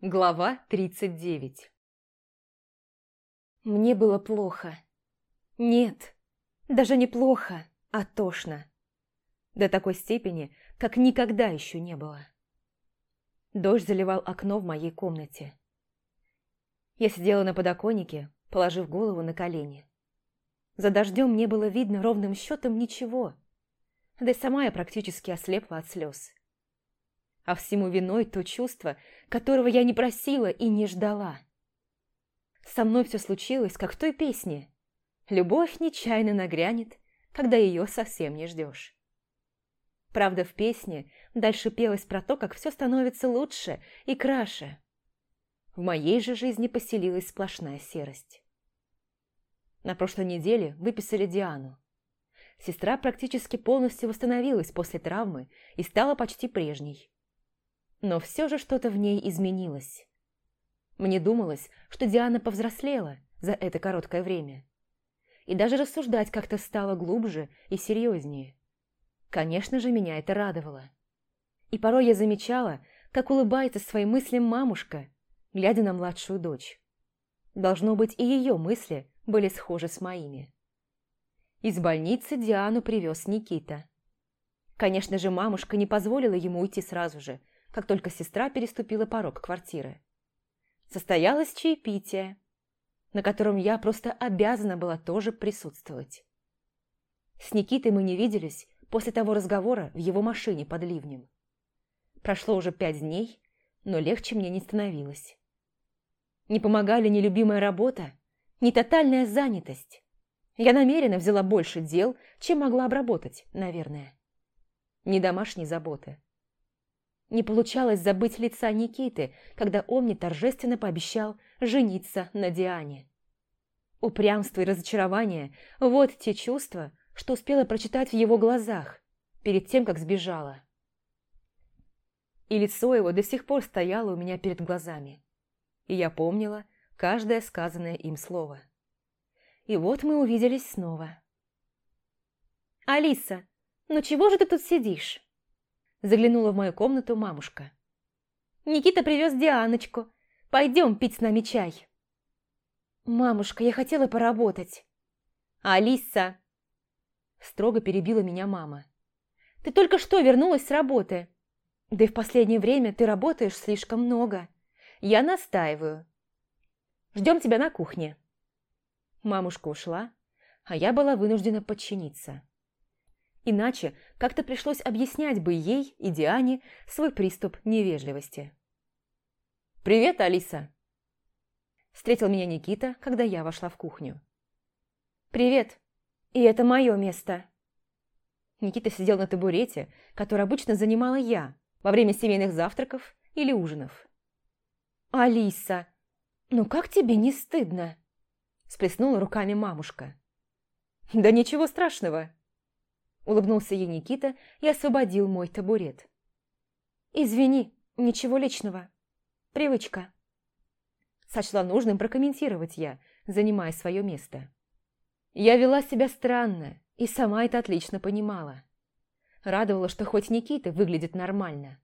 Глава 39 Мне было плохо. Нет, даже не плохо, а тошно. До такой степени, как никогда еще не было. Дождь заливал окно в моей комнате. Я сидела на подоконнике, положив голову на колени. За дождем не было видно ровным счетом ничего, да и сама я практически ослепла от слез а всему виной то чувство, которого я не просила и не ждала. Со мной все случилось, как в той песне. Любовь нечаянно нагрянет, когда ее совсем не ждешь. Правда, в песне дальше пелось про то, как все становится лучше и краше. В моей же жизни поселилась сплошная серость. На прошлой неделе выписали Диану. Сестра практически полностью восстановилась после травмы и стала почти прежней. Но все же что-то в ней изменилось. Мне думалось, что Диана повзрослела за это короткое время. И даже рассуждать как-то стало глубже и серьезнее. Конечно же, меня это радовало. И порой я замечала, как улыбается своим мыслям мамушка, глядя на младшую дочь. Должно быть, и ее мысли были схожи с моими. Из больницы Диану привез Никита. Конечно же, мамушка не позволила ему уйти сразу же, как только сестра переступила порог квартиры. Состоялось чаепитие, на котором я просто обязана была тоже присутствовать. С Никитой мы не виделись после того разговора в его машине под ливнем. Прошло уже пять дней, но легче мне не становилось. Не помогали ни любимая работа, ни тотальная занятость. Я намеренно взяла больше дел, чем могла обработать, наверное. Ни домашней заботы. Не получалось забыть лица Никиты, когда он мне торжественно пообещал жениться на Диане. Упрямство и разочарование – вот те чувства, что успела прочитать в его глазах перед тем, как сбежала. И лицо его до сих пор стояло у меня перед глазами. И я помнила каждое сказанное им слово. И вот мы увиделись снова. «Алиса, ну чего же ты тут сидишь?» Заглянула в мою комнату мамушка. «Никита привез Дианочку. Пойдем пить с нами чай». «Мамушка, я хотела поработать». «Алиса!» Строго перебила меня мама. «Ты только что вернулась с работы. Да и в последнее время ты работаешь слишком много. Я настаиваю. Ждем тебя на кухне». Мамушка ушла, а я была вынуждена подчиниться. Иначе как-то пришлось объяснять бы ей и Диане свой приступ невежливости. «Привет, Алиса!» Встретил меня Никита, когда я вошла в кухню. «Привет! И это мое место!» Никита сидел на табурете, который обычно занимала я во время семейных завтраков или ужинов. «Алиса, ну как тебе не стыдно?» Сплеснула руками мамушка. «Да ничего страшного!» Улыбнулся ей Никита и освободил мой табурет. «Извини, ничего личного. Привычка». Сочла нужным прокомментировать я, занимая свое место. Я вела себя странно и сама это отлично понимала. Радовало, что хоть Никита выглядит нормально.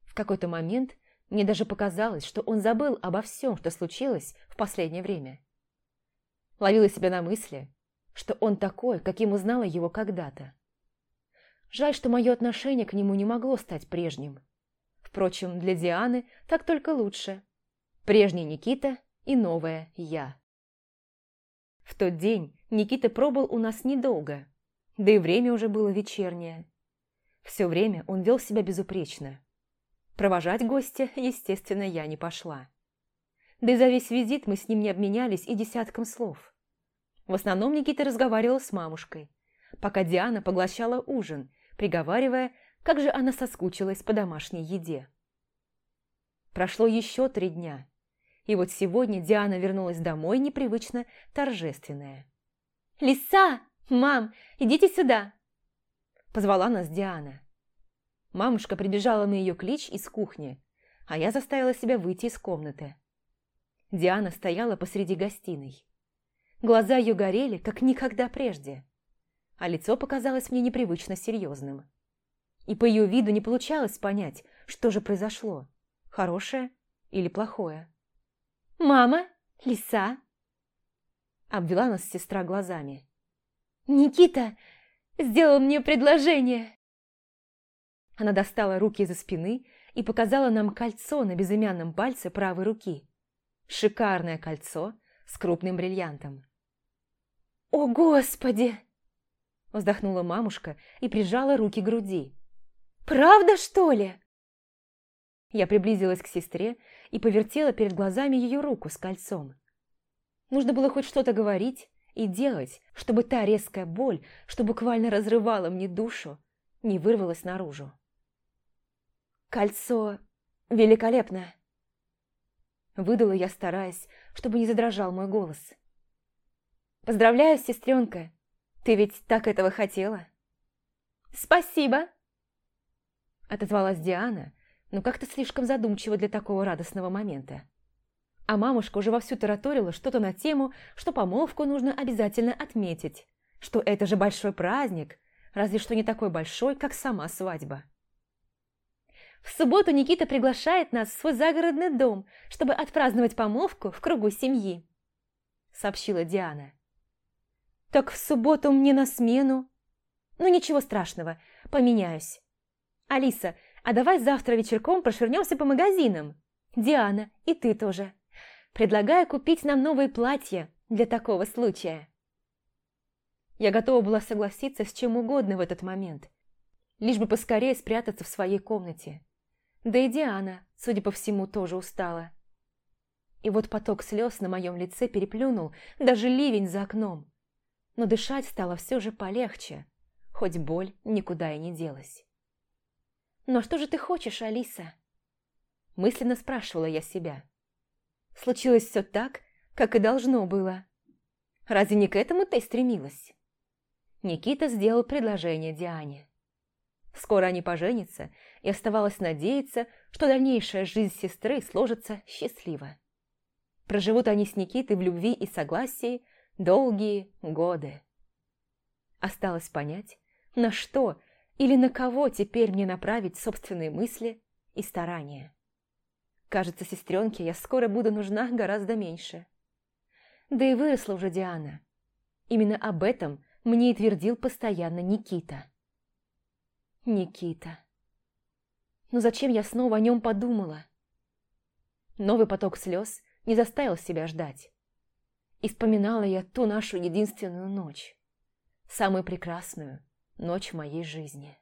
В какой-то момент мне даже показалось, что он забыл обо всем, что случилось в последнее время. Ловила себя на мысли, что он такой, каким узнала его когда-то. Жаль, что мое отношение к нему не могло стать прежним. Впрочем, для Дианы так только лучше. Прежний Никита и новая я. В тот день Никита пробыл у нас недолго, да и время уже было вечернее. Все время он вел себя безупречно. Провожать гостя, естественно, я не пошла. Да и за весь визит мы с ним не обменялись и десятком слов. В основном Никита разговаривал с мамушкой, пока Диана поглощала ужин приговаривая, как же она соскучилась по домашней еде. Прошло еще три дня, и вот сегодня Диана вернулась домой непривычно торжественная. «Лиса! Мам, идите сюда!» Позвала нас Диана. Мамушка прибежала на ее клич из кухни, а я заставила себя выйти из комнаты. Диана стояла посреди гостиной. Глаза ее горели, как никогда прежде а лицо показалось мне непривычно серьезным. И по ее виду не получалось понять, что же произошло, хорошее или плохое. «Мама? Лиса?» Обвела нас сестра глазами. «Никита сделал мне предложение!» Она достала руки из-за спины и показала нам кольцо на безымянном пальце правой руки. Шикарное кольцо с крупным бриллиантом. «О, Господи!» Вздохнула мамушка и прижала руки к груди. «Правда, что ли?» Я приблизилась к сестре и повертела перед глазами ее руку с кольцом. Нужно было хоть что-то говорить и делать, чтобы та резкая боль, что буквально разрывала мне душу, не вырвалась наружу. «Кольцо великолепно!» Выдала я, стараясь, чтобы не задрожал мой голос. «Поздравляю, сестренка! Ты ведь так этого хотела?» «Спасибо!» Отозвалась Диана, но как-то слишком задумчиво для такого радостного момента. А мамушка уже вовсю тараторила что-то на тему, что помолвку нужно обязательно отметить, что это же большой праздник, разве что не такой большой, как сама свадьба. В субботу Никита приглашает нас в свой загородный дом, чтобы отпраздновать помолвку в кругу семьи», — сообщила Диана. «Так в субботу мне на смену?» «Ну ничего страшного, поменяюсь». «Алиса, а давай завтра вечерком прошвырнемся по магазинам. Диана, и ты тоже. Предлагаю купить нам новые платья для такого случая». Я готова была согласиться с чем угодно в этот момент, лишь бы поскорее спрятаться в своей комнате. Да и Диана, судя по всему, тоже устала. И вот поток слез на моем лице переплюнул даже ливень за окном. Но дышать стало все же полегче, хоть боль никуда и не делась. «Но что же ты хочешь, Алиса?» Мысленно спрашивала я себя. Случилось все так, как и должно было. Разве не к этому ты стремилась? Никита сделал предложение Диане. Скоро они поженятся, и оставалось надеяться, что дальнейшая жизнь сестры сложится счастливо. Проживут они с Никитой в любви и согласии долгие годы. Осталось понять, на что или на кого теперь мне направить собственные мысли и старания. Кажется, сестренке я скоро буду нужна гораздо меньше. Да и выросла уже Диана. Именно об этом мне и твердил постоянно Никита. Никита. Но зачем я снова о нем подумала? Новый поток слез не заставил себя ждать. И вспоминала я ту нашу единственную ночь. Самую прекрасную, ночь моей жизни.